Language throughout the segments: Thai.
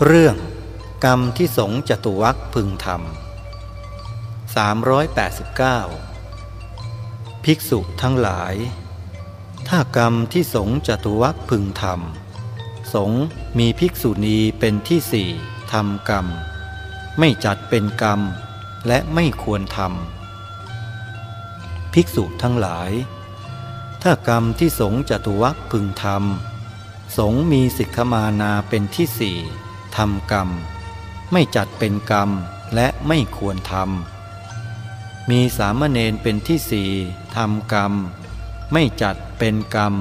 เรื่องกรรมที่สงจตุวักพึงทำ389ภิกษุทั้งหลาย ถ้ากรรมที่สงจตุวักพึงทำสงมีภิกษุณีเป็นที่สี่ทำกรรม ไม่จัดเป็นกรรมและไม่ควรทำภิกษุทั้งหลาย ถ้ากรรมที่สงจตุวักพึงทำสงมีสิกขมานาเป็นที่สี่ ทำกรรม ไม่จัดเป็นกรรมและไม่ควรทำมีสามเณรเป็นที่สี่ทำกรรม ไม่จัดเป็นกรรม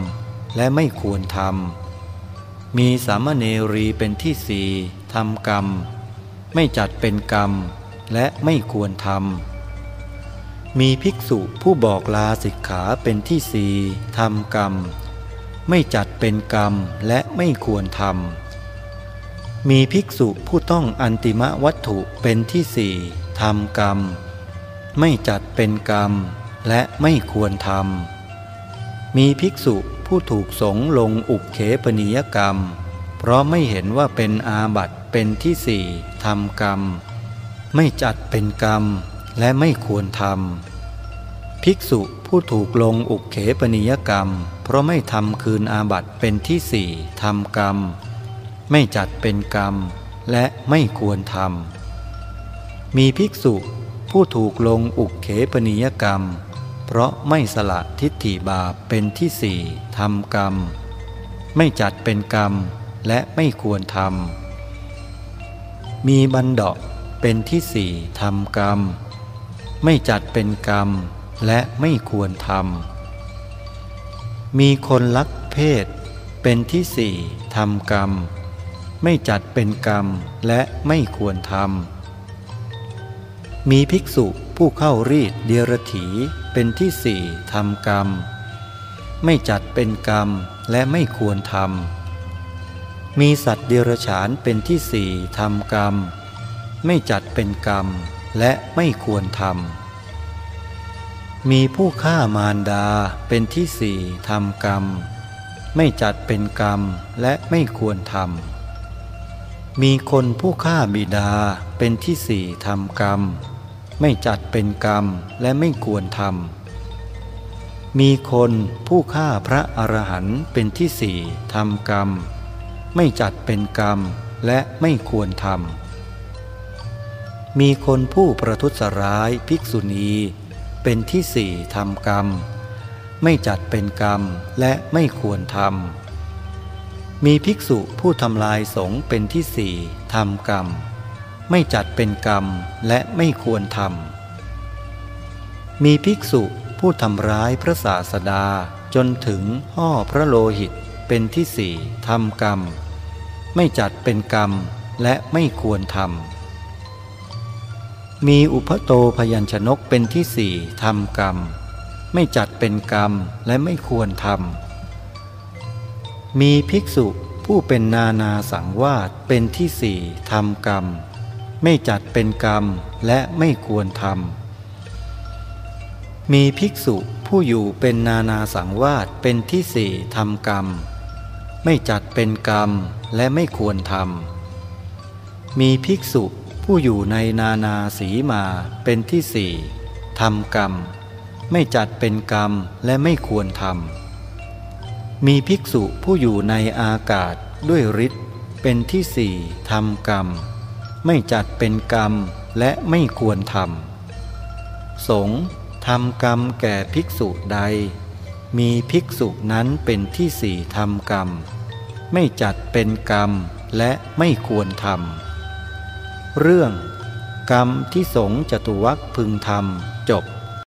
และไม่ควรทำมีสามเณรีเป็นที่สี่ทำกรรม ไม่จัดเป็นกรรมและไม่ควรทำมีภิกษุผู้บอกลาสิกขาเป็นที่สี่ทำกรรม ไม่จัดเป็นกรรมและไม่ควรทำ มีภิกษุผู้ต้องอันติมวัตถุเป็นที่สี่ทำกรรม ไม่จัดเป็นกรรม และไม่ควรทำมีภิกษุผู้ถูกสงลงอุกเขปนิยกรรม เพราะไม่เห็นว่าเป็นอาบัตเป็นที่สี่ทำกรรม ไม่จัดเป็นกรรม และไม่ควรทำภิกษุผู้ถูกลงอุกเขปนิยกรรม เพราะไม่ทำคืนอาบัตเป็นที่สี่ทำกรรม ไม่จัดเป็นกรรมและไม่ควรทำ มีภิกษุผู้ถูกลงอุกเขปนิยกรรม เพราะไม่สละทิฏฐิบาปเป็นที่สี่ทำกรรม ไม่จัดเป็นกรรมและไม่ควรทำ มีบันดาเป็นที่สี่ทำกรรม ไม่จัดเป็นกรรมและไม่ควรทำ มีคนลักเพศเป็นที่สี่ทำกรรม ไม่จัดเป็นกรรมและไม่ควรทำ มีภิกษุผู้เข้ารีดเดียรถีเป็นที่สี่ทำกรรม ไม่จัดเป็นกรรมและไม่ควรทำ มีสัตว์เดรัจฉานเป็นที่สี่ทำกรรม ไม่จัดเป็นกรรมและไม่ควรทำ มีผู้ฆ่ามารดาเป็นที่สี่ทำกรรม ไม่จัดเป็นกรรมและไม่ควรทำ มีคนผู้ฆ่าบิดาเป็นที่สี่ทำกรรม ไม่จัดเป็นกรรมและไม่ควรทำมีคนผู้ฆ่าพระอรหันต์เป็นที่สี่ทำกรรม ไม่จัดเป็นกรรมและไม่ควรทำมีคนผู้ประทุษร้ายภิกษุณีเป็นที่สี่ทำกรรม ไม่จัดเป็นกรรมและไม่ควรทำ มีภิกษุผู้ทำลายสงเป็นที่สี่ทำกรรม ไม่จัดเป็นกรรมและไม่ควรทำมีภิกษุผู้ทำร้ายพระศาสดาจนถึงห่อพระโลหิตเป็นที่สี่ทำกรรม ไม่จัดเป็นกรรมและไม่ควรทำมีอุพโตพยัญชนกเป็นที่สี่ทำกรรม ไม่จัดเป็นกรรมและไม่ควรทำ มีภิกษุผู้เป็นนานาสังวาสเป็นที่สี่ทำกรรม ไม่จัดเป็นกรรมและไม่ควรทำมีภิกษุผู้อยู่เป็นนานาสังวาสเป็นที่สี่ทำกรรม ไม่จัดเป็นกรรมและไม่ควรทำมีภิกษุผู้อยู่ในนานาสีมาเป็นที่สี่ทำกรรม ไม่จัดเป็นกรรมและไม่ควรทำ มีภิกษุผู้อยู่ในอากาศด้วยฤทธิ์เป็นที่สี่ทำกรรม ไม่จัดเป็นกรรมและไม่ควรทำสงทำกรรมแก่ภิกษุใด มีภิกษุนั้นเป็นที่สี่ทำกรรม ไม่จัดเป็นกรรมและไม่ควรทำเรื่อง กรรมที่สงจตุวักพึงทำจบ